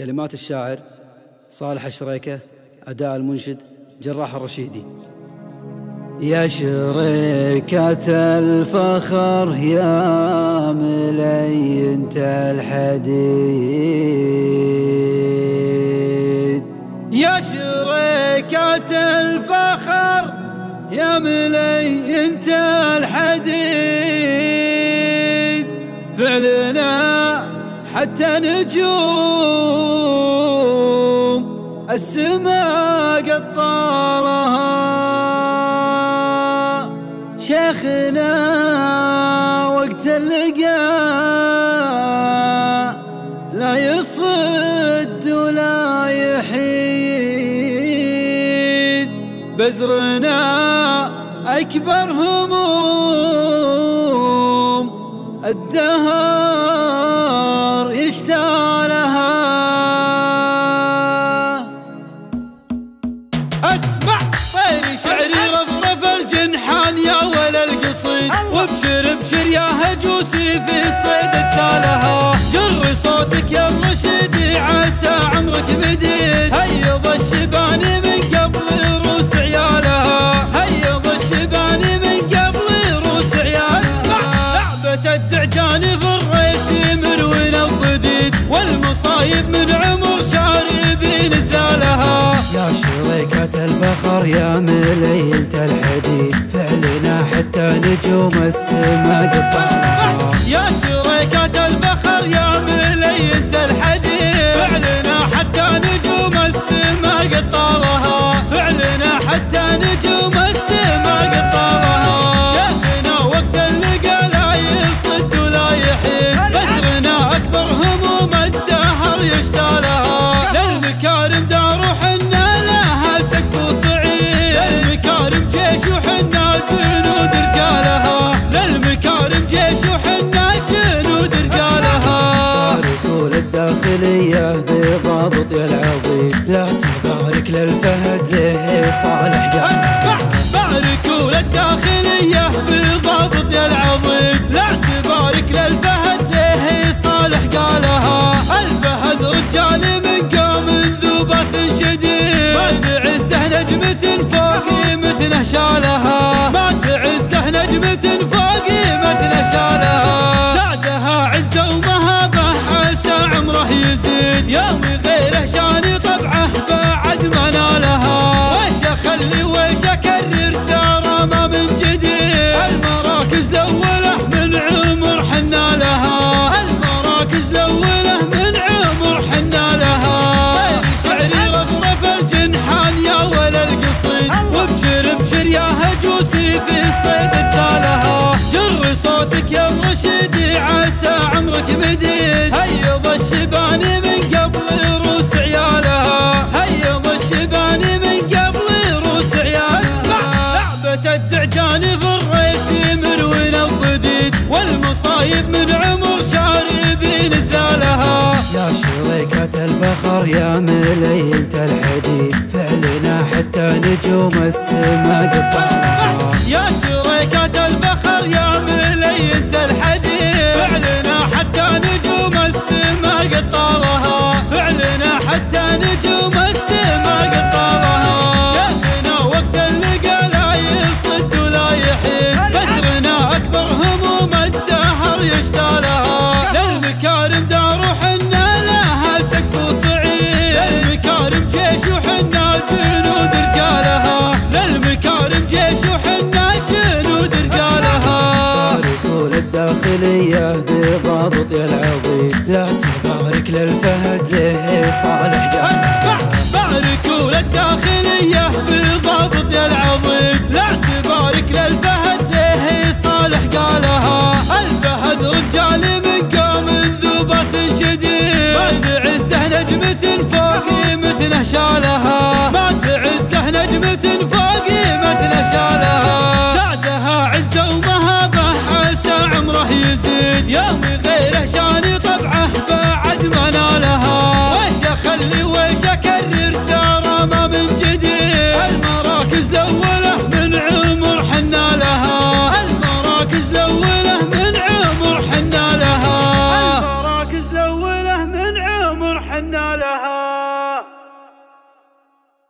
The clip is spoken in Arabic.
كلمات الشاعر صالح الشريكة أداء المنشد جراح الرشيدي. يا شريكة الفخر يا ملينة الحديد. يا شريكة الفخر يا ملينة الحديد. حتى نجوم السماء قطالها شيخنا وقت اللقاء لا يصد ولا يحيد. بزرنا أكبر هموم الدهر يشتالها أسمع طير شعري رفرف الجنحان يا ولا القصيد. وابشر ابشر يا هجوسي في الصيد التالها جر صوتك يا الرشيدي عسى عمرك مديد هيض الشبان من قبل روس عيالها. هيض الشبان من قبل روس عيالها. لعبة الدعجان في الريس مروين الضديد والمصايب من عمر شاربي نزالها يا شريكة الفخر يا ملينة الحديد فعلنا حتى نجوم السما قطعها. يا شريكة الفخر يا ملينة بضابط يا العظيم. لا تبارك للفهد له صالح قال اسمع باركوا للداخلية بضابط يا العظيم. لا تبارك للفهد ليه صالح قالها. الفهد رجال من قوم ذو باس شديد. ما تعزه نجمة فوق قيمتنا شالها بعد ما نالها وش أخلي وش أكرر ترى ما من جديد. المراكز الأولى من عمر حنا لها. المراكز الأولى من عمر حنا لها. شعري رفرف الجنحان يا ولا القصيد. وابشر ابشر يا هجوسي في الصيد التالها جر صوتك يا الرشيدي عسى عمرك مديد. هيض الشبان والمصايب من عمر شاربي نزالها يا شريكة الفخر يا ملينة الحديد فعلنا حتى نجوم السما قطعها يا شريكة الفخر يا ملينة الحديد فعلنا حتى نجوم السما قطالها للمكارم جيش وحنا جنود رجالها رجول الداخلية بضابط يا العظيم لا تبارك للفهد له صالح قال باركوا للداخلية بضابط يا العظيم لا تبارك للفهد ليه صالح قالها الفهد رجال من قوم ذو باس شديد. ما تعزه نجمة فوق قيمتنا شالها ما تعزه نجمة فوق يزيد يوم غيره شان طبعه بعد ما نالها. وش أخلي وش أكرر؟